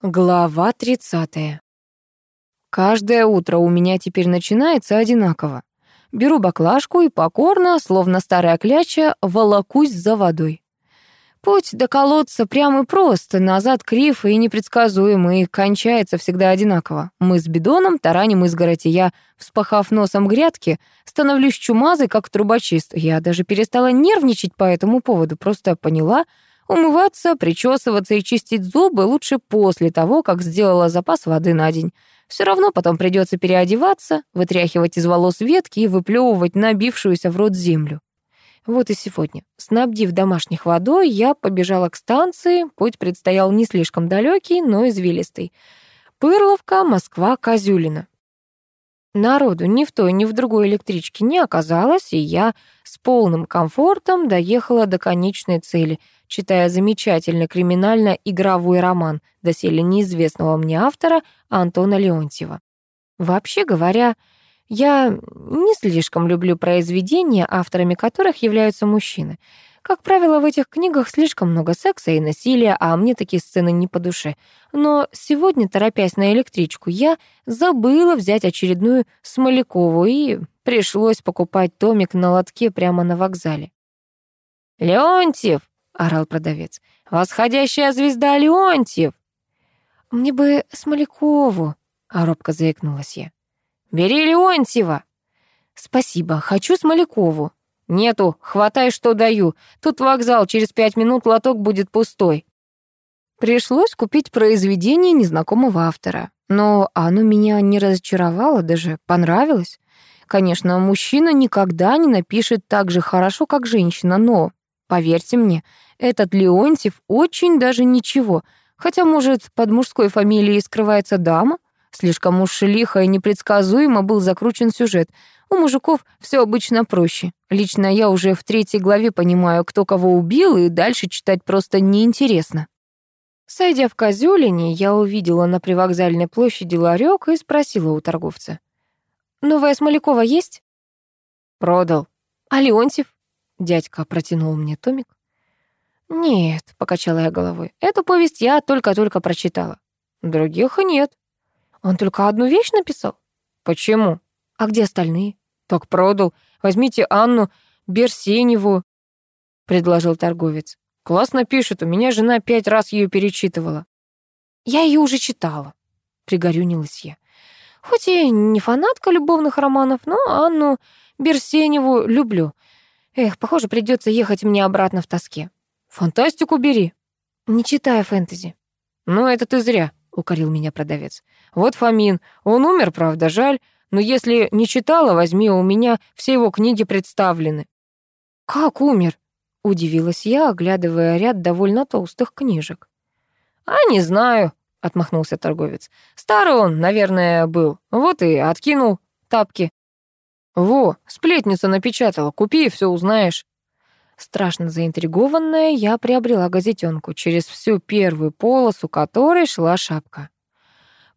Глава 30. Каждое утро у меня теперь начинается одинаково. Беру баклажку и покорно, словно старая кляча, волокусь за водой. Путь до колодца прям и прост, назад крив и непредсказуемый, кончается всегда одинаково. Мы с бидоном тараним изгородь, и я, вспахав носом грядки, становлюсь чумазой, как трубочист. Я даже перестала нервничать по этому поводу, просто поняла — Умываться, причесываться и чистить зубы лучше после того, как сделала запас воды на день. Все равно потом придется переодеваться, вытряхивать из волос ветки и выплевывать набившуюся в рот землю. Вот и сегодня, снабдив домашних водой, я побежала к станции, путь предстоял не слишком далекий, но извилистый. Пырловка, Москва, Козюлина. Народу ни в той, ни в другой электричке не оказалось, и я с полным комфортом доехала до конечной цели — читая замечательный криминально-игровой роман доселе неизвестного мне автора Антона Леонтьева. Вообще говоря, я не слишком люблю произведения, авторами которых являются мужчины. Как правило, в этих книгах слишком много секса и насилия, а мне такие сцены не по душе. Но сегодня, торопясь на электричку, я забыла взять очередную Смолякову и пришлось покупать томик на лотке прямо на вокзале. «Леонтьев!» Орал продавец. «Восходящая звезда Леонтьев!» «Мне бы Смолякову», — а робко заикнулась я. «Бери Леонтьева!» «Спасибо, хочу Смолякову». «Нету, хватай, что даю. Тут вокзал, через пять минут лоток будет пустой». Пришлось купить произведение незнакомого автора. Но оно меня не разочаровало, даже понравилось. Конечно, мужчина никогда не напишет так же хорошо, как женщина, но, поверьте мне, этот Леонтьев очень даже ничего, хотя, может, под мужской фамилией скрывается дама? Слишком уж лихо и непредсказуемо был закручен сюжет. У мужиков все обычно проще. Лично я уже в третьей главе понимаю, кто кого убил, и дальше читать просто неинтересно. Сойдя в Козюлине, я увидела на привокзальной площади ларек и спросила у торговца. «Новая Смолякова есть?» «Продал». «А Леонтьев?» Дядька протянул мне томик. «Нет», — покачала я головой, — «эту повесть я только-только прочитала». «Других нет». «Он только одну вещь написал?» «Почему?» «А где остальные?» «Так продал. Возьмите Анну Берсеневу», — предложил торговец. «Классно пишет, у меня жена пять раз ее перечитывала». «Я ее уже читала», — пригорюнилась я. «Хоть и не фанатка любовных романов, но Анну Берсеневу люблю. Эх, похоже, придется ехать мне обратно в тоске». Фантастику бери. Не читаю фэнтези. Ну, это ты зря, укорил меня продавец. Вот Фомин, он умер, правда, жаль, но если не читала, возьми, у меня все его книги представлены. Как умер? Удивилась я, оглядывая ряд довольно толстых книжек. А не знаю, отмахнулся торговец. Старый он, наверное, был. Вот и откинул тапки. Во, сплетница напечатала, купи и все узнаешь. Страшно заинтригованная, я приобрела газетенку, через всю первую полосу которой шла шапка.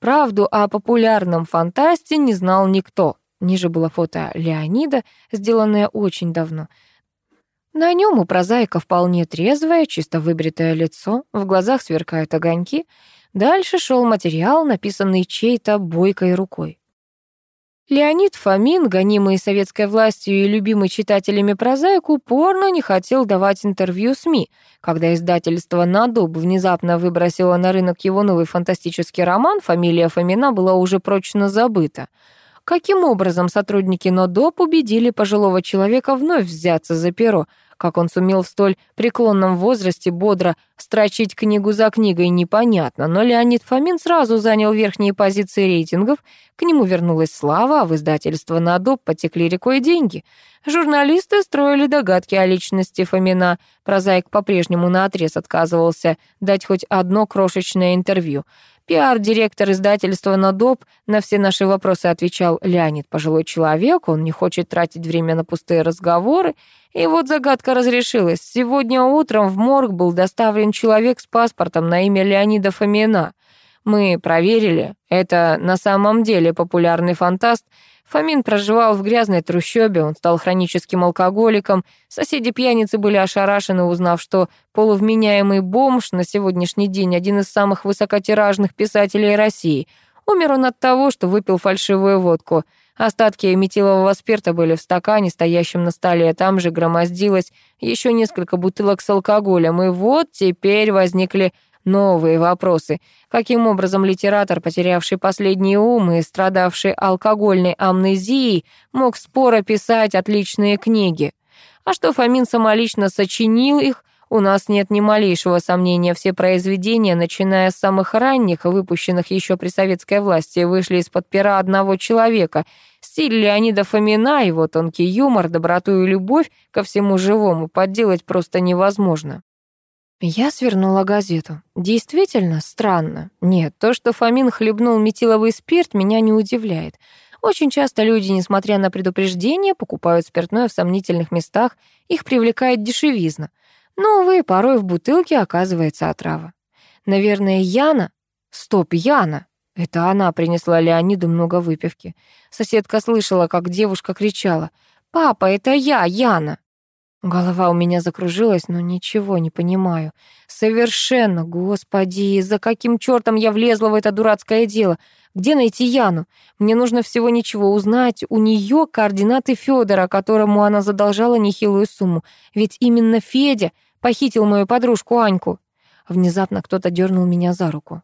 Правду о популярном фантасте не знал никто. Ниже было фото Леонида, сделанное очень давно. На нем у прозаика вполне трезвое, чисто выбритое лицо, в глазах сверкают огоньки. Дальше шел материал, написанный чьей-то бойкой рукой. Леонид Фомин, гонимый советской властью и любимый читателями прозаик, упорно не хотел давать интервью СМИ. Когда издательство «Надуб» внезапно выбросило на рынок его новый фантастический роман, фамилия Фомина была уже прочно забыта. Каким образом сотрудники НОДОП убедили пожилого человека вновь взяться за перо? Как он сумел в столь преклонном возрасте бодро строчить книгу за книгой, непонятно, но Леонид Фомин сразу занял верхние позиции рейтингов, к нему вернулась слава, а в издательство «Надоп» потекли рекой деньги. Журналисты строили догадки о личности Фомина, прозаик по-прежнему наотрез отказывался дать хоть одно крошечное интервью. Пиар-директор издательства «Надоп» на все наши вопросы отвечал Леонид, пожилой человек, он не хочет тратить время на пустые разговоры, и вот загадка разрешилась. Сегодня утром в морг был доставлен человек с паспортом на имя Леонида Фомина. Мы проверили, это на самом деле популярный фантаст, Фомин проживал в грязной трущобе, он стал хроническим алкоголиком. Соседи-пьяницы были ошарашены, узнав, что полувменяемый бомж на сегодняшний день один из самых высокотиражных писателей России. Умер он от того, что выпил фальшивую водку. Остатки метилового спирта были в стакане, стоящем на столе, там же громоздилось еще несколько бутылок с алкоголем. И вот теперь возникли новые вопросы. Каким образом литератор, потерявший последний ум и страдавший алкогольной амнезией, мог споро писать отличные книги? А что Фомин самолично сочинил их, у нас нет ни малейшего сомнения. Все произведения, начиная с самых ранних, выпущенных еще при советской власти, вышли из-под пера одного человека. Стиль Леонида Фомина, его тонкий юмор, доброту и любовь ко всему живому подделать просто невозможно. Я свернула газету. Действительно странно. Нет, то, что Фомин хлебнул метиловый спирт, меня не удивляет. Очень часто люди, несмотря на предупреждения, покупают спиртное в сомнительных местах, их привлекает дешевизна. Но, увы, порой в бутылке оказывается отрава. Наверное, Яна? Стоп, Яна! Это она принесла Леониду много выпивки. Соседка слышала, как девушка кричала. «Папа, это я, Яна!» Голова у меня закружилась, но ничего не понимаю. Совершенно, господи, за каким чертом я влезла в это дурацкое дело? Где найти Яну? Мне нужно всего ничего узнать. У нее координаты Федора, которому она задолжала нехилую сумму. Ведь именно Федя похитил мою подружку Аньку. Внезапно кто-то дернул меня за руку.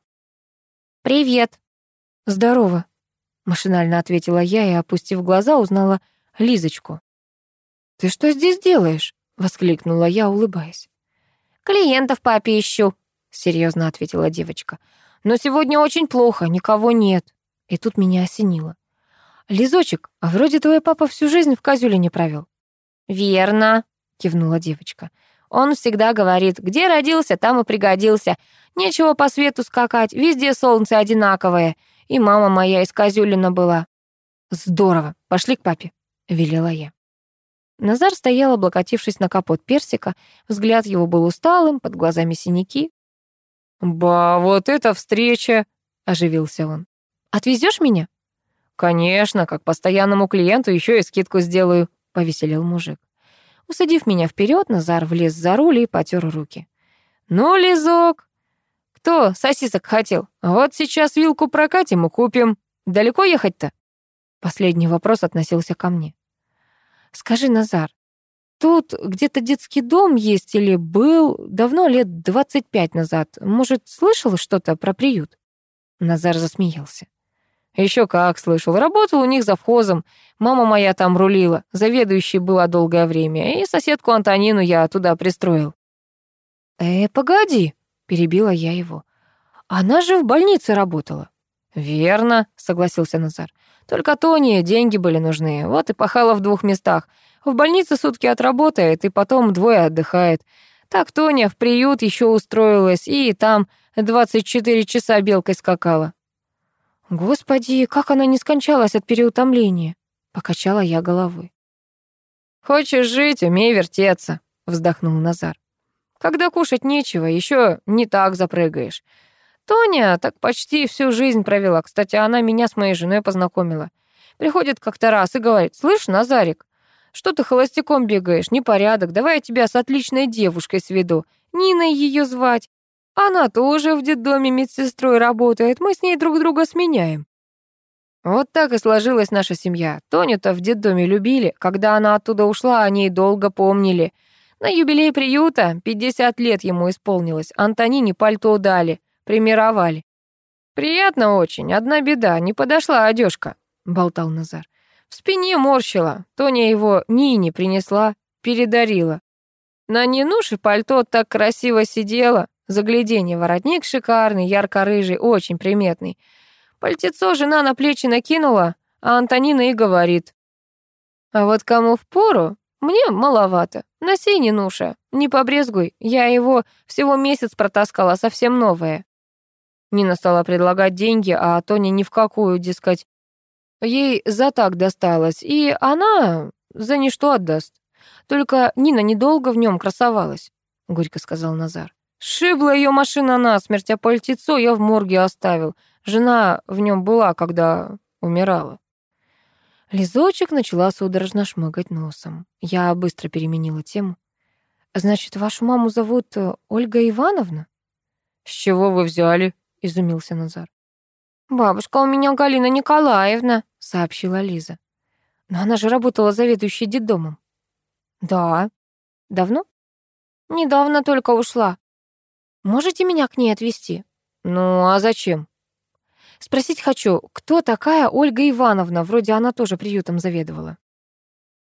«Привет». «Здорово», — машинально ответила я и, опустив глаза, узнала Лизочку. «Ты что здесь делаешь?» — воскликнула я, улыбаясь. «Клиентов папе ищу», — серьезно ответила девочка. «Но сегодня очень плохо, никого нет». И тут меня осенило. «Лизочек, а вроде твой папа всю жизнь в козюле не провел». «Верно», — кивнула девочка. «Он всегда говорит, где родился, там и пригодился. Нечего по свету скакать, везде солнце одинаковое. И мама моя из Козюлина была». «Здорово, пошли к папе», — велела я. Назар стоял, облокотившись на капот персика. Взгляд его был усталым, под глазами синяки. «Ба, вот это встреча!» — оживился он. Отвезешь меня?» «Конечно, как постоянному клиенту еще и скидку сделаю», — повеселил мужик. Усадив меня вперед, Назар влез за руль и потер руки. «Ну, Лизок, кто сосисок хотел? Вот сейчас вилку прокатим и купим. Далеко ехать-то?» Последний вопрос относился ко мне. Скажи, Назар, тут где-то детский дом есть или был давно, лет двадцать пять назад. Может, слышал что-то про приют?» Назар засмеялся. Еще как слышал. Работал у них завхозом. Мама моя там рулила. Заведующей была долгое время. И соседку Антонину я туда пристроил. «Э, погоди», — перебила я его. «Она же в больнице работала». «Верно», — согласился Назар. Только Тони деньги были нужны, вот и пахала в двух местах. В больнице сутки отработает, и потом двое отдыхает. Так Тоня в приют еще устроилась, и там 24 часа белкой скакала. Господи, как она не скончалась от переутомления, покачала я головой. Хочешь жить, умей вертеться, вздохнул Назар. Когда кушать нечего, еще не так запрыгаешь. Тоня так почти всю жизнь провела. Кстати, она меня с моей женой познакомила. Приходит как-то раз и говорит, «Слышь, Назарик, что ты холостяком бегаешь? Непорядок. Давай я тебя с отличной девушкой сведу. Ниной ее звать. Она тоже в детдоме медсестрой работает. Мы с ней друг друга сменяем». Вот так и сложилась наша семья. Тоню-то в детдоме любили. Когда она оттуда ушла, они долго помнили. На юбилей приюта 50 лет ему исполнилось. Антонине пальто дали примировали. «Приятно очень, одна беда, не подошла одежка», — болтал Назар. «В спине морщила, Тоня его Нине принесла, передарила. На Нинуше пальто так красиво сидело, загляденье, воротник шикарный, ярко-рыжий, очень приметный. Пальтецо жена на плечи накинула, а Антонина и говорит. А вот кому в пору, мне маловато. Носи, Нинуша, не побрезгуй, я его всего месяц протаскала, совсем новое. Нина стала предлагать деньги, а Тоня ни в какую, дескать, ей за так досталось, и она за ничто отдаст. Только Нина недолго в нем красовалась, — горько сказал Назар. Шибла ее машина насмерть, а пальтецо я в морге оставил. Жена в нем была, когда умирала. Лизочек начала судорожно шмыгать носом. Я быстро переменила тему. «Значит, вашу маму зовут э, Ольга Ивановна?» «С чего вы взяли?» — изумился Назар. «Бабушка у меня Галина Николаевна», — сообщила Лиза. «Но она же работала заведующей детдомом». «Да». «Давно?» «Недавно только ушла». «Можете меня к ней отвезти?» «Ну, а зачем?» «Спросить хочу, кто такая Ольга Ивановна? Вроде она тоже приютом заведовала».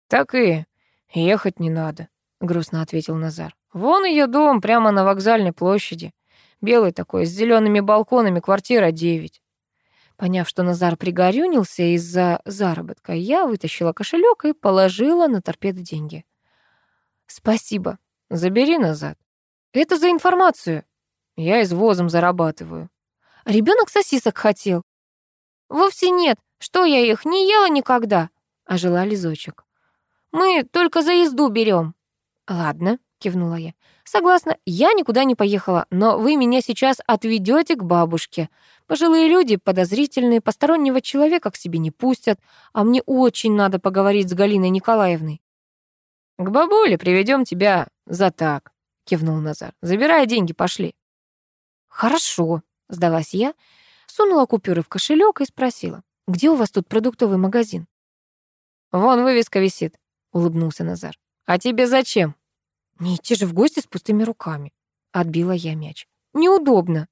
«Так и ехать не надо», — грустно ответил Назар. «Вон ее дом, прямо на вокзальной площади. Белый такой, с зелеными балконами, квартира девять. Поняв, что Назар пригорюнился из-за заработка, я вытащила кошелек и положила на торпеду деньги. «Спасибо. Забери назад». «Это за информацию». «Я извозом зарабатываю». Ребенок сосисок хотел». «Вовсе нет. Что я их не ела никогда?» — ожила Лизочек. «Мы только за езду берем». «Ладно», — кивнула я. «Согласна, я никуда не поехала, но вы меня сейчас отведете к бабушке. Пожилые люди подозрительные, постороннего человека к себе не пустят, а мне очень надо поговорить с Галиной Николаевной». «К бабуле приведем тебя за так», — кивнул Назар. «Забирай деньги, пошли». «Хорошо», — сдалась я, сунула купюры в кошелек и спросила. «Где у вас тут продуктовый магазин?» «Вон вывеска висит», — улыбнулся Назар. «А тебе зачем?» «Не идти же в гости с пустыми руками», — отбила я мяч. «Неудобно».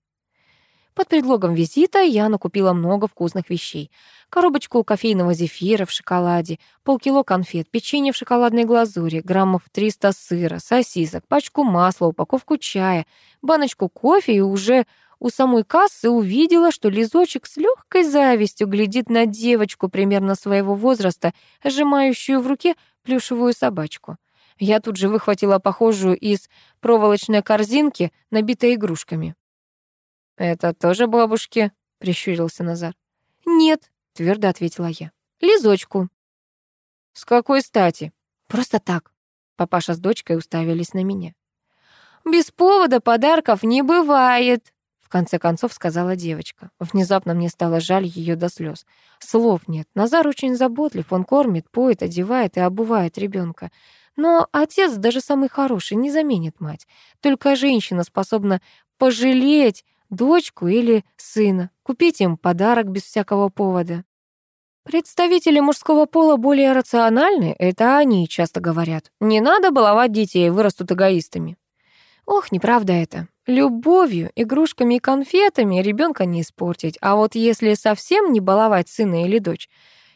Под предлогом визита я накупила много вкусных вещей. Коробочку кофейного зефира в шоколаде, полкило конфет, печенье в шоколадной глазури, граммов 300 сыра, сосисок, пачку масла, упаковку чая, баночку кофе и уже у самой кассы увидела, что Лизочек с легкой завистью глядит на девочку примерно своего возраста, сжимающую в руке плюшевую собачку. Я тут же выхватила похожую из проволочной корзинки, набитой игрушками. «Это тоже бабушки?» — прищурился Назар. «Нет», — твердо ответила я. «Лизочку». «С какой стати?» «Просто так». Папаша с дочкой уставились на меня. «Без повода подарков не бывает», в конце концов сказала девочка. Внезапно мне стало жаль ее до слез. Слов нет. Назар очень заботлив, он кормит, поет, одевает и обувает ребенка. Но отец, даже самый хороший, не заменит мать. Только женщина способна пожалеть дочку или сына, купить им подарок без всякого повода. Представители мужского пола более рациональны, это они часто говорят. Не надо баловать детей, вырастут эгоистами. Ох, неправда это. Любовью, игрушками и конфетами ребенка не испортить, а вот если совсем не баловать сына или дочь,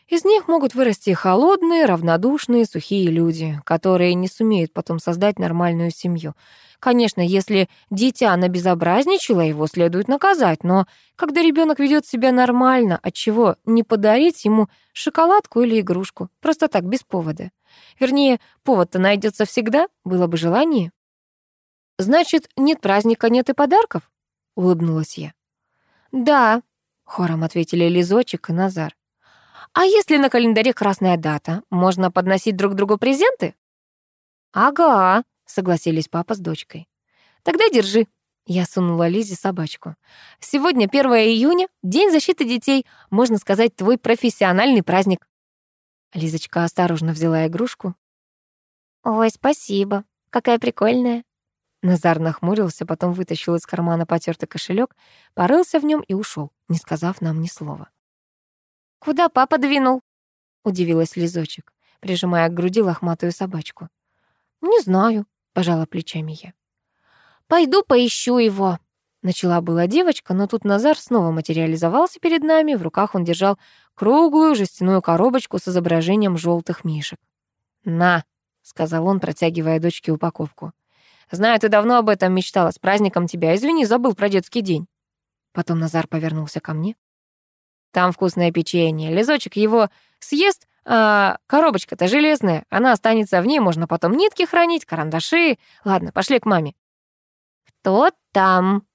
из них могут вырасти холодные, равнодушные, сухие люди, которые не сумеют потом создать нормальную семью. Конечно, если дитя набезобразничало, его следует наказать, но когда ребенок ведет себя нормально, отчего не подарить ему шоколадку или игрушку, просто так, без повода? Вернее, повод-то найдется всегда, было бы желание. «Значит, нет праздника, нет и подарков?» — улыбнулась я. «Да», — хором ответили Лизочек и Назар. А если на календаре красная дата, можно подносить друг другу презенты? Ага, согласились папа с дочкой. Тогда держи. Я сунула Лизе собачку. Сегодня 1 июня, День защиты детей, можно сказать, твой профессиональный праздник. Лизочка осторожно взяла игрушку. Ой, спасибо. Какая прикольная. Назар нахмурился, потом вытащил из кармана потертый кошелек, порылся в нем и ушел, не сказав нам ни слова. «Куда папа двинул?» — удивилась Лизочек, прижимая к груди лохматую собачку. «Не знаю», — пожала плечами я. «Пойду поищу его», — начала была девочка, но тут Назар снова материализовался перед нами, в руках он держал круглую жестяную коробочку с изображением желтых мишек. «На», — сказал он, протягивая дочке упаковку. «Знаю, ты давно об этом мечтала, с праздником тебя. Извини, забыл про детский день». Потом Назар повернулся ко мне. Там вкусное печенье. Лизочек его съест, а коробочка-то железная. Она останется в ней, можно потом нитки хранить, карандаши. Ладно, пошли к маме. «Кто там?»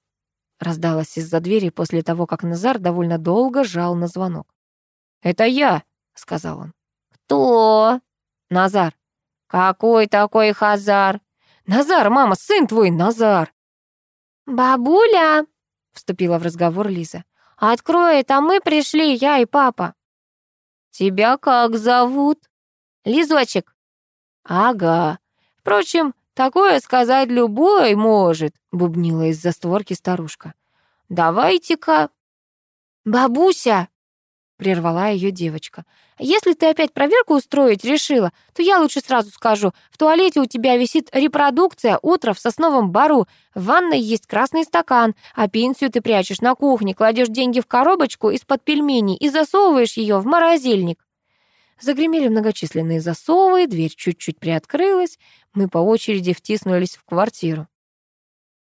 раздалось из-за двери после того, как Назар довольно долго жал на звонок. «Это я», — сказал он. «Кто?» «Назар». «Какой такой Хазар?» «Назар, мама, сын твой, Назар!» «Бабуля!» — вступила в разговор Лиза. «Открой, а мы пришли, я и папа». Тебя как зовут? Лизочек. Ага. Впрочем, такое сказать любой может, бубнила из-за створки старушка. Давайте-ка. Бабуся, прервала ее девочка. «Если ты опять проверку устроить решила, то я лучше сразу скажу. В туалете у тебя висит репродукция «Утро в сосновом бару». В ванной есть красный стакан, а пенсию ты прячешь на кухне, кладешь деньги в коробочку из-под пельменей и засовываешь ее в морозильник». Загремели многочисленные засовы, дверь чуть-чуть приоткрылась, мы по очереди втиснулись в квартиру.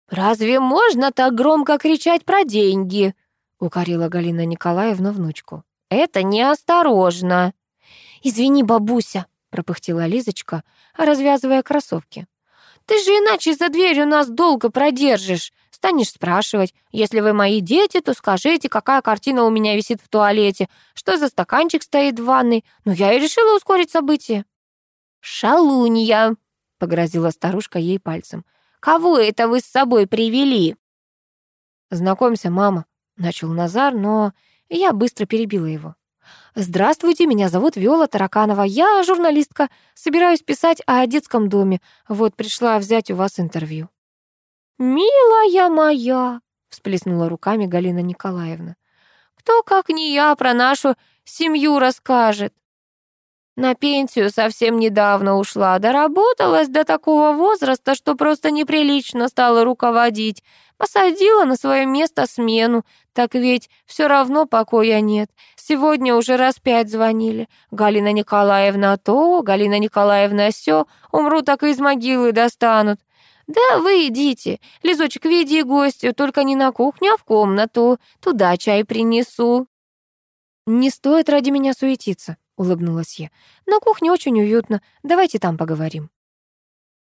«Разве можно так громко кричать про деньги?» — укорила Галина Николаевна внучку. Это неосторожно. Извини, бабуся, пропыхтела Лизочка, развязывая кроссовки. Ты же иначе за дверью нас долго продержишь. Станешь спрашивать, если вы мои дети, то скажите, какая картина у меня висит в туалете, что за стаканчик стоит в ванной. Но я и решила ускорить события. Шалунья, погрозила старушка ей пальцем. Кого это вы с собой привели? Знакомься, мама, начал Назар, но я быстро перебила его. «Здравствуйте, меня зовут Виола Тараканова. Я журналистка. Собираюсь писать о детском доме. Вот пришла взять у вас интервью». «Милая моя!» — всплеснула руками Галина Николаевна. «Кто, как не я, про нашу семью расскажет?» На пенсию совсем недавно ушла, доработалась до такого возраста, что просто неприлично стала руководить. Посадила на свое место смену, так ведь все равно покоя нет. Сегодня уже раз пять звонили. Галина Николаевна то, Галина Николаевна сё, умру так и из могилы достанут. Да вы идите, Лизочек, веди гостю, только не на кухню, а в комнату. Туда чай принесу. Не стоит ради меня суетиться улыбнулась я. «На кухне очень уютно. Давайте там поговорим».